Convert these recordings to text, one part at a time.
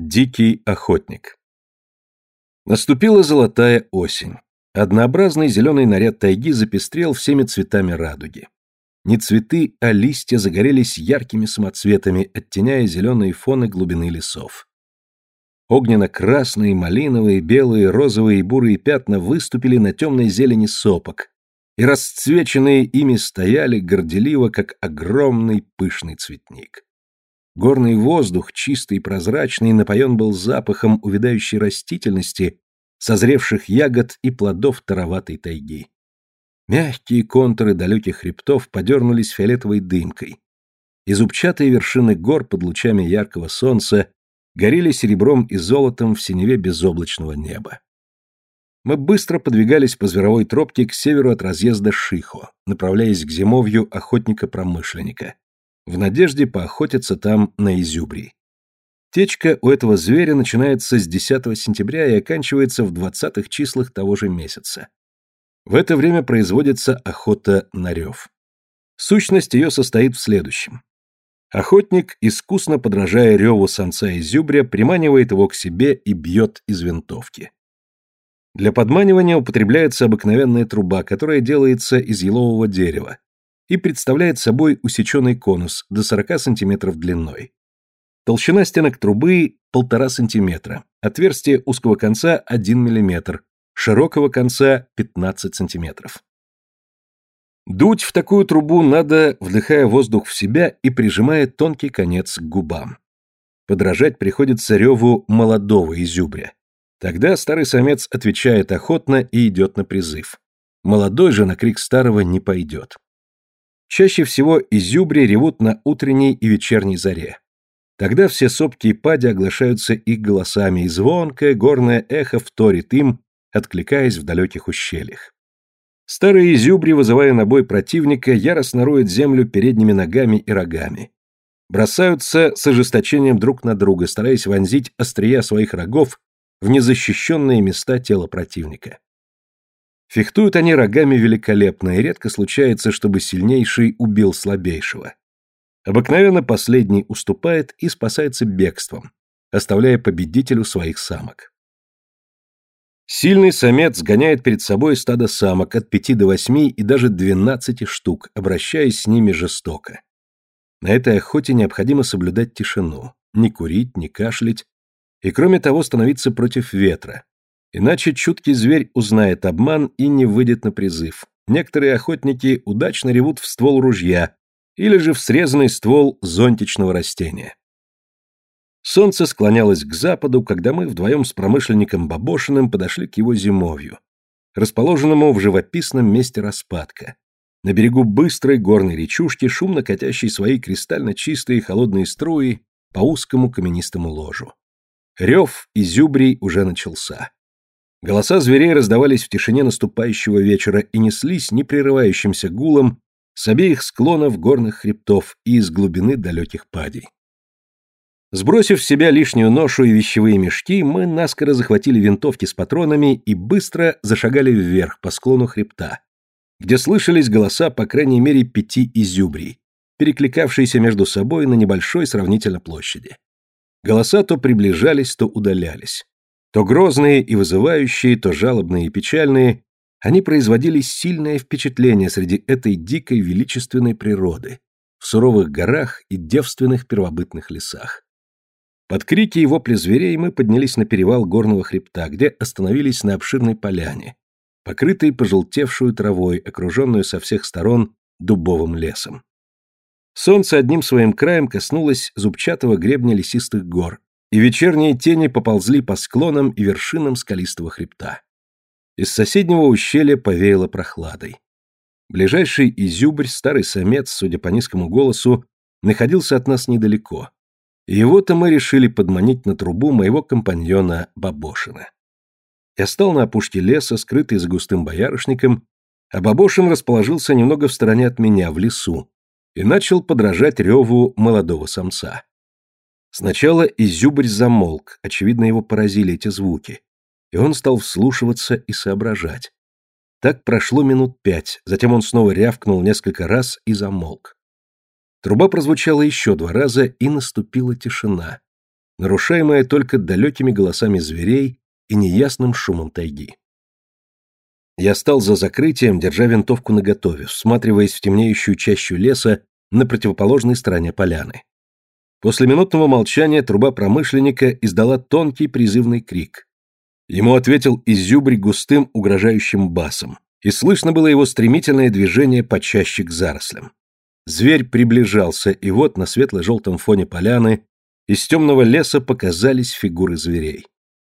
Дикий охотник. Наступила золотая осень. Однообразный зеленый наряд тайги запестрел всеми цветами радуги. Не цветы, а листья загорелись яркими самоцветами, оттеняя зеленые фоны глубины лесов. Огненно-красные, малиновые, белые, розовые и бурые пятна выступили на темной зелени сопок, и расцвеченные ими стояли горделиво, как огромный пышный цветник. Горный воздух, чистый и прозрачный, напоен был запахом увядающей растительности, созревших ягод и плодов тароватой тайги. Мягкие контуры далеких хребтов подернулись фиолетовой дымкой. И зубчатые вершины гор под лучами яркого солнца горели серебром и золотом в синеве безоблачного неба. Мы быстро подвигались по зверовой тропке к северу от разъезда Шихо, направляясь к зимовью охотника-промышленника в надежде поохотиться там на изюбри. Течка у этого зверя начинается с 10 сентября и оканчивается в 20-х числах того же месяца. В это время производится охота на рев. Сущность ее состоит в следующем. Охотник, искусно подражая реву самца изюбря, приманивает его к себе и бьет из винтовки. Для подманивания употребляется обыкновенная труба, которая делается из елового дерева, и представляет собой усеченный конус до 40 см длиной. Толщина стенок трубы 1,5 см, отверстие узкого конца 1 мм, широкого конца 15 см. Дуть в такую трубу надо, вдыхая воздух в себя и прижимая тонкий конец к губам. Подражать приходится реву молодого изюбря. Тогда старый самец отвечает охотно и идет на призыв. Молодой же на крик старого не пойдет. Чаще всего изюбри ревут на утренней и вечерней заре. Тогда все сопки и пади оглашаются их голосами, и звонкое горное эхо вторит им, откликаясь в далеких ущельях. Старые изюбри, вызывая на бой противника, яростно роют землю передними ногами и рогами. Бросаются с ожесточением друг на друга, стараясь вонзить острия своих рогов в незащищенные места тела противника. Фехтуют они рогами великолепно, и редко случается, чтобы сильнейший убил слабейшего. Обыкновенно последний уступает и спасается бегством, оставляя победителю своих самок. Сильный самец гоняет перед собой стадо самок от пяти до восьми и даже двенадцати штук, обращаясь с ними жестоко. На этой охоте необходимо соблюдать тишину, не курить, не кашлять, и кроме того становиться против ветра, Иначе чуткий зверь узнает обман и не выйдет на призыв. Некоторые охотники удачно ревут в ствол ружья или же в срезанный ствол зонтичного растения. Солнце склонялось к западу, когда мы вдвоем с промышленником Бабошиным подошли к его зимовью, расположенному в живописном месте распадка, на берегу быстрой горной речушки, шумно катящей свои кристально чистые холодные струи по узкому каменистому ложу. Рев изюбрий уже начался. Голоса зверей раздавались в тишине наступающего вечера и неслись непрерывающимся гулом с обеих склонов горных хребтов и из глубины далеких падей. Сбросив с себя лишнюю ношу и вещевые мешки, мы наскоро захватили винтовки с патронами и быстро зашагали вверх по склону хребта, где слышались голоса по крайней мере пяти изюбрий, перекликавшиеся между собой на небольшой сравнительно площади. Голоса то приближались, то удалялись. То грозные и вызывающие, то жалобные и печальные, они производили сильное впечатление среди этой дикой величественной природы, в суровых горах и девственных первобытных лесах. Под крики и вопли зверей мы поднялись на перевал горного хребта, где остановились на обширной поляне, покрытой пожелтевшую травой, окруженную со всех сторон дубовым лесом. Солнце одним своим краем коснулось зубчатого гребня лесистых гор, и вечерние тени поползли по склонам и вершинам скалистого хребта. Из соседнего ущелья повеяло прохладой. Ближайший изюбрь, старый самец, судя по низкому голосу, находился от нас недалеко. Его-то мы решили подманить на трубу моего компаньона Бабошина. Я стал на опушке леса, скрытый за густым боярышником, а Бабошин расположился немного в стороне от меня, в лесу, и начал подражать реву молодого самца. Сначала изюбрь замолк, очевидно, его поразили эти звуки, и он стал вслушиваться и соображать. Так прошло минут пять, затем он снова рявкнул несколько раз и замолк. Труба прозвучала еще два раза, и наступила тишина. нарушаемое только далекими голосами зверей и неясным шумом тайги. Я стал за закрытием, держа винтовку наготове, всматриваясь в темнеющую чащу леса на противоположной стороне поляны. После минутного молчания труба промышленника издала тонкий призывный крик. Ему ответил изюбрь густым угрожающим басом, и слышно было его стремительное движение почаще к зарослям. Зверь приближался, и вот на светло-желтом фоне поляны из темного леса показались фигуры зверей.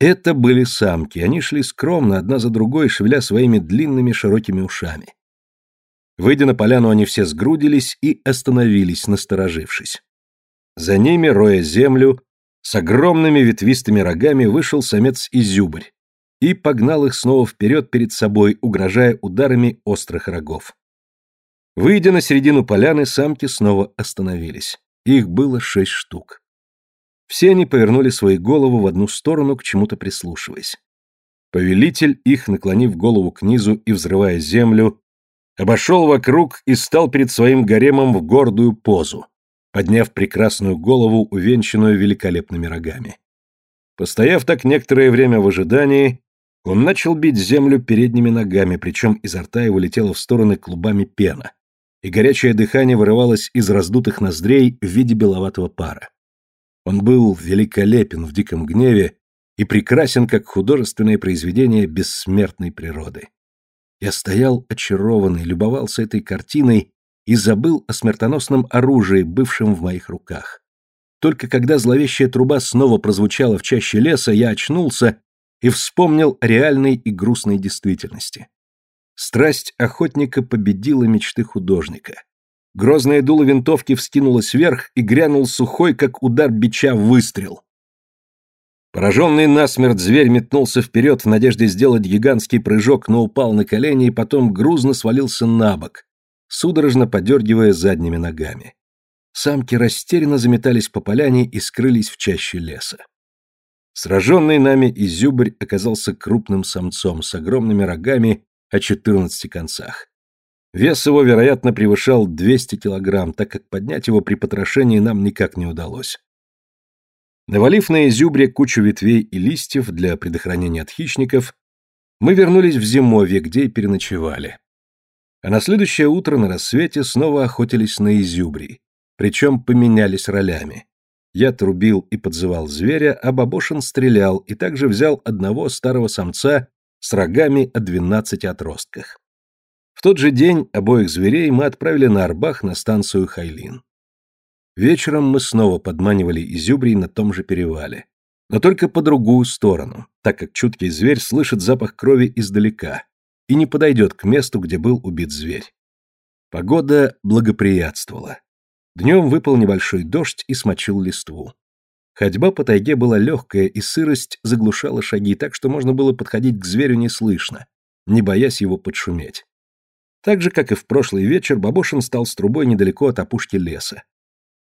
Это были самки, они шли скромно, одна за другой, шевеля своими длинными широкими ушами. Выйдя на поляну, они все сгрудились и остановились, насторожившись. За ними, роя землю, с огромными ветвистыми рогами вышел самец-изюбрь и погнал их снова вперед перед собой, угрожая ударами острых рогов. Выйдя на середину поляны, самки снова остановились. Их было шесть штук. Все они повернули свои головы в одну сторону, к чему-то прислушиваясь. Повелитель их, наклонив голову к низу и взрывая землю, обошел вокруг и стал перед своим гаремом в гордую позу, подняв прекрасную голову, увенчанную великолепными рогами. Постояв так некоторое время в ожидании, он начал бить землю передними ногами, причем изо рта его летело в стороны клубами пена, и горячее дыхание вырывалось из раздутых ноздрей в виде беловатого пара. Он был великолепен в диком гневе и прекрасен как художественное произведение бессмертной природы. Я стоял очарованный, любовался этой картиной и забыл о смертоносном оружии, бывшем в моих руках. Только когда зловещая труба снова прозвучала в чаще леса, я очнулся и вспомнил реальной и грустной действительности. Страсть охотника победила мечты художника. Грозное дуло винтовки вскинулось вверх и грянул сухой, как удар бича, выстрел. Пораженный насмерть зверь метнулся вперед в надежде сделать гигантский прыжок, но упал на колени и потом грузно свалился на бок, судорожно подергивая задними ногами. Самки растерянно заметались по поляне и скрылись в чаще леса. Сраженный нами изюбрь оказался крупным самцом с огромными рогами о 14 концах. Вес его, вероятно, превышал 200 килограмм, так как поднять его при потрошении нам никак не удалось. Навалив на изюбре кучу ветвей и листьев для предохранения от хищников, мы вернулись в зимовье, где и переночевали. А на следующее утро на рассвете снова охотились на изюбрий, причем поменялись ролями. Я трубил и подзывал зверя, а Бабошин стрелял и также взял одного старого самца с рогами о двенадцати отростках. В тот же день обоих зверей мы отправили на Арбах на станцию Хайлин. Вечером мы снова подманивали изюбрий на том же перевале, но только по другую сторону, так как чуткий зверь слышит запах крови издалека и не подойдет к месту, где был убит зверь. Погода благоприятствовала. Днем выпал небольшой дождь и смочил листву. Ходьба по тайге была легкая, и сырость заглушала шаги, так что можно было подходить к зверю неслышно, не боясь его подшуметь. Так же, как и в прошлый вечер, Бабошин стал с трубой недалеко от опушки леса.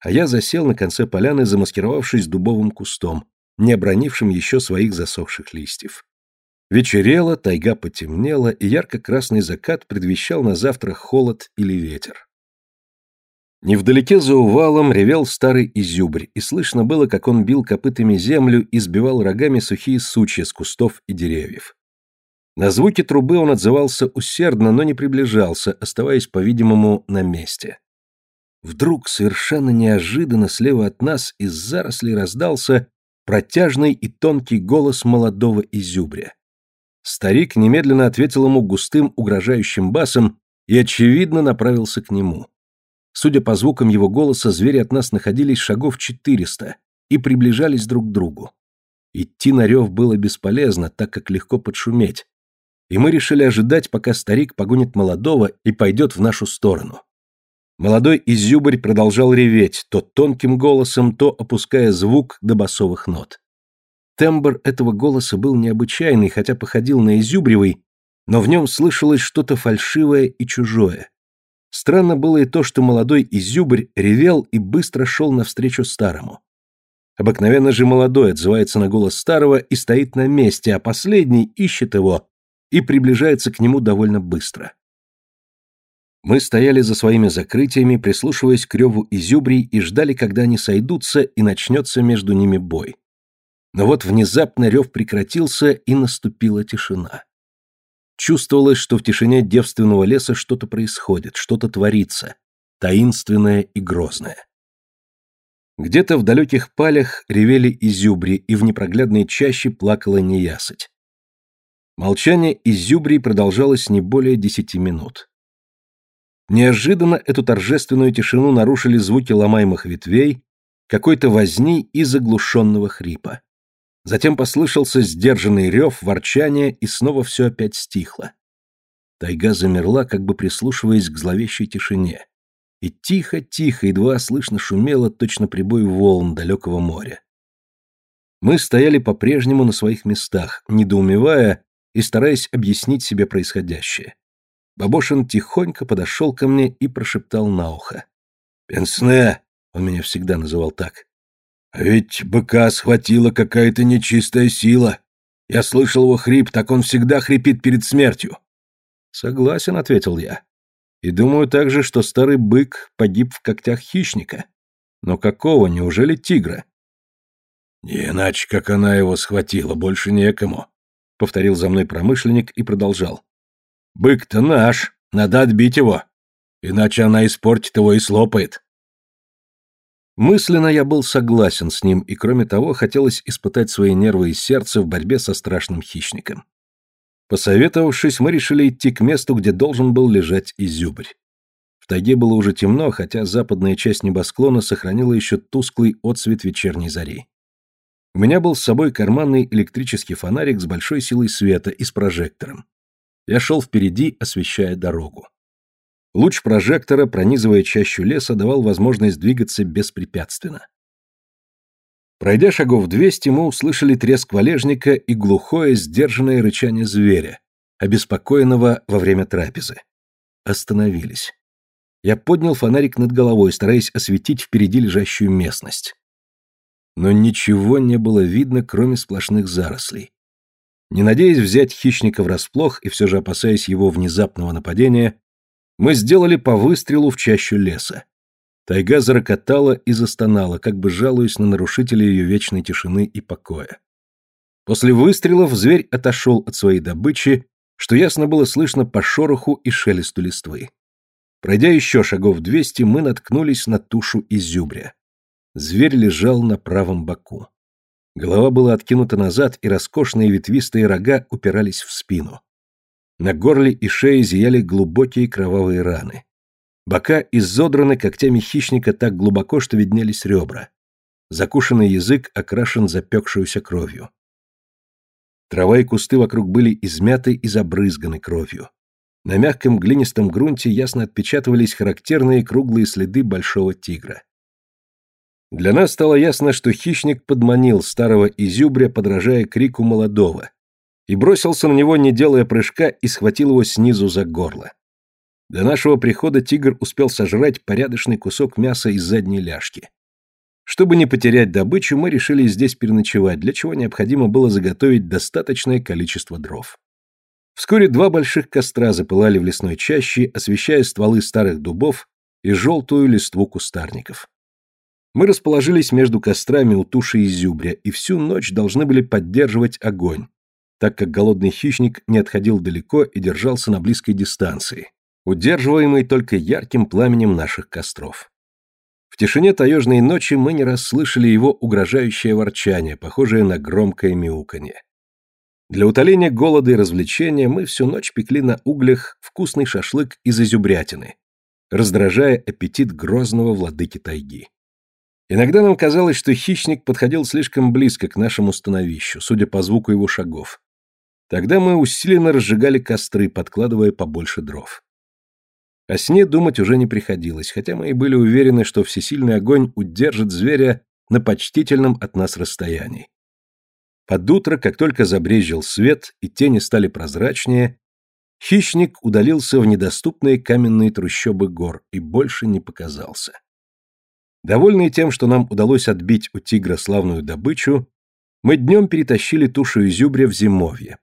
А я засел на конце поляны, замаскировавшись дубовым кустом, не обронившим еще своих засохших листьев. Вечерело, тайга потемнела, и ярко-красный закат предвещал на завтра холод или ветер. Невдалеке за увалом ревел старый изюбрь, и слышно было, как он бил копытами землю и сбивал рогами сухие сучья с кустов и деревьев. На звуки трубы он отзывался усердно, но не приближался, оставаясь, по-видимому, на месте. Вдруг, совершенно неожиданно, слева от нас из зарослей раздался протяжный и тонкий голос молодого изюбря. Старик немедленно ответил ему густым, угрожающим басом и, очевидно, направился к нему. Судя по звукам его голоса, звери от нас находились шагов четыреста и приближались друг к другу. Идти на рев было бесполезно, так как легко подшуметь. И мы решили ожидать, пока старик погонит молодого и пойдет в нашу сторону. Молодой изюбрь продолжал реветь, то тонким голосом, то опуская звук до басовых нот. Тембр этого голоса был необычайный, хотя походил на изюбревый, но в нем слышалось что-то фальшивое и чужое. Странно было и то, что молодой изюбрь ревел и быстро шел навстречу старому. Обыкновенно же молодой отзывается на голос старого и стоит на месте, а последний ищет его и приближается к нему довольно быстро. Мы стояли за своими закрытиями, прислушиваясь к реву изюбрий и ждали, когда они сойдутся и начнется между ними бой. Но вот внезапно рев прекратился, и наступила тишина. Чувствовалось, что в тишине девственного леса что-то происходит, что-то творится, таинственное и грозное. Где-то в далеких палях ревели изюбри, и в непроглядной чаще плакала неясыть. Молчание изюбрий продолжалось не более десяти минут. Неожиданно эту торжественную тишину нарушили звуки ломаемых ветвей, какой-то возни и заглушенного хрипа. Затем послышался сдержанный рев, ворчание, и снова все опять стихло. Тайга замерла, как бы прислушиваясь к зловещей тишине. И тихо-тихо, едва слышно шумело точно прибой волн далекого моря. Мы стояли по-прежнему на своих местах, недоумевая и стараясь объяснить себе происходящее. Бабошин тихонько подошел ко мне и прошептал на ухо. «Пенсне!» — он меня всегда называл так. А ведь быка схватила какая-то нечистая сила. Я слышал его хрип, так он всегда хрипит перед смертью. Согласен, ответил я. И думаю также, что старый бык погиб в когтях хищника. Но какого, неужели тигра? Не иначе, как она его схватила, больше некому, повторил за мной промышленник и продолжал. Бык-то наш, надо отбить его, иначе она испортит его и слопает. Мысленно я был согласен с ним, и кроме того, хотелось испытать свои нервы и сердце в борьбе со страшным хищником. Посоветовавшись, мы решили идти к месту, где должен был лежать изюбрь. В тайге было уже темно, хотя западная часть небосклона сохранила еще тусклый отсвет вечерней зари. У меня был с собой карманный электрический фонарик с большой силой света и с прожектором. Я шел впереди, освещая дорогу. Луч прожектора, пронизывая чащу леса, давал возможность двигаться беспрепятственно. Пройдя шагов двести, мы услышали треск валежника и глухое, сдержанное рычание зверя, обеспокоенного во время трапезы. Остановились. Я поднял фонарик над головой, стараясь осветить впереди лежащую местность. Но ничего не было видно, кроме сплошных зарослей. Не надеясь взять хищника врасплох и все же опасаясь его внезапного нападения, мы сделали по выстрелу в чащу леса. Тайга зарокотала и застонала, как бы жалуясь на нарушителя ее вечной тишины и покоя. После выстрелов зверь отошел от своей добычи, что ясно было слышно по шороху и шелесту листвы. Пройдя еще шагов двести, мы наткнулись на тушу изюбря. Зверь лежал на правом боку. Голова была откинута назад, и роскошные ветвистые рога упирались в спину. На горле и шее зияли глубокие кровавые раны. Бока изодраны когтями хищника так глубоко, что виднелись ребра. Закушенный язык окрашен запекшуюся кровью. Трава и кусты вокруг были измяты и забрызганы кровью. На мягком глинистом грунте ясно отпечатывались характерные круглые следы большого тигра. Для нас стало ясно, что хищник подманил старого изюбря, подражая крику молодого, и бросился на него, не делая прыжка, и схватил его снизу за горло. До нашего прихода тигр успел сожрать порядочный кусок мяса из задней ляжки. Чтобы не потерять добычу, мы решили здесь переночевать, для чего необходимо было заготовить достаточное количество дров. Вскоре два больших костра запылали в лесной чаще, освещая стволы старых дубов и желтую листву кустарников. Мы расположились между кострами у туши изюбря и всю ночь должны были поддерживать огонь, так как голодный хищник не отходил далеко и держался на близкой дистанции, удерживаемый только ярким пламенем наших костров. В тишине таежной ночи мы не раз слышали его угрожающее ворчание, похожее на громкое мяуканье. Для утоления голода и развлечения мы всю ночь пекли на углях вкусный шашлык из изюбрятины, раздражая аппетит грозного владыки тайги. Иногда нам казалось, что хищник подходил слишком близко к нашему становищу, судя по звуку его шагов, Тогда мы усиленно разжигали костры, подкладывая побольше дров. О сне думать уже не приходилось, хотя мы и были уверены, что всесильный огонь удержит зверя на почтительном от нас расстоянии. Под утро, как только забрезжил свет и тени стали прозрачнее, хищник удалился в недоступные каменные трущобы гор и больше не показался. Довольные тем, что нам удалось отбить у тигра славную добычу, мы днем перетащили тушу изюбря в зимовье,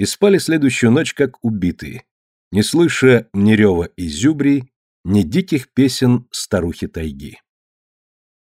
и спали следующую ночь как убитые, не слыша ни рева изюбрий, ни диких песен старухи тайги.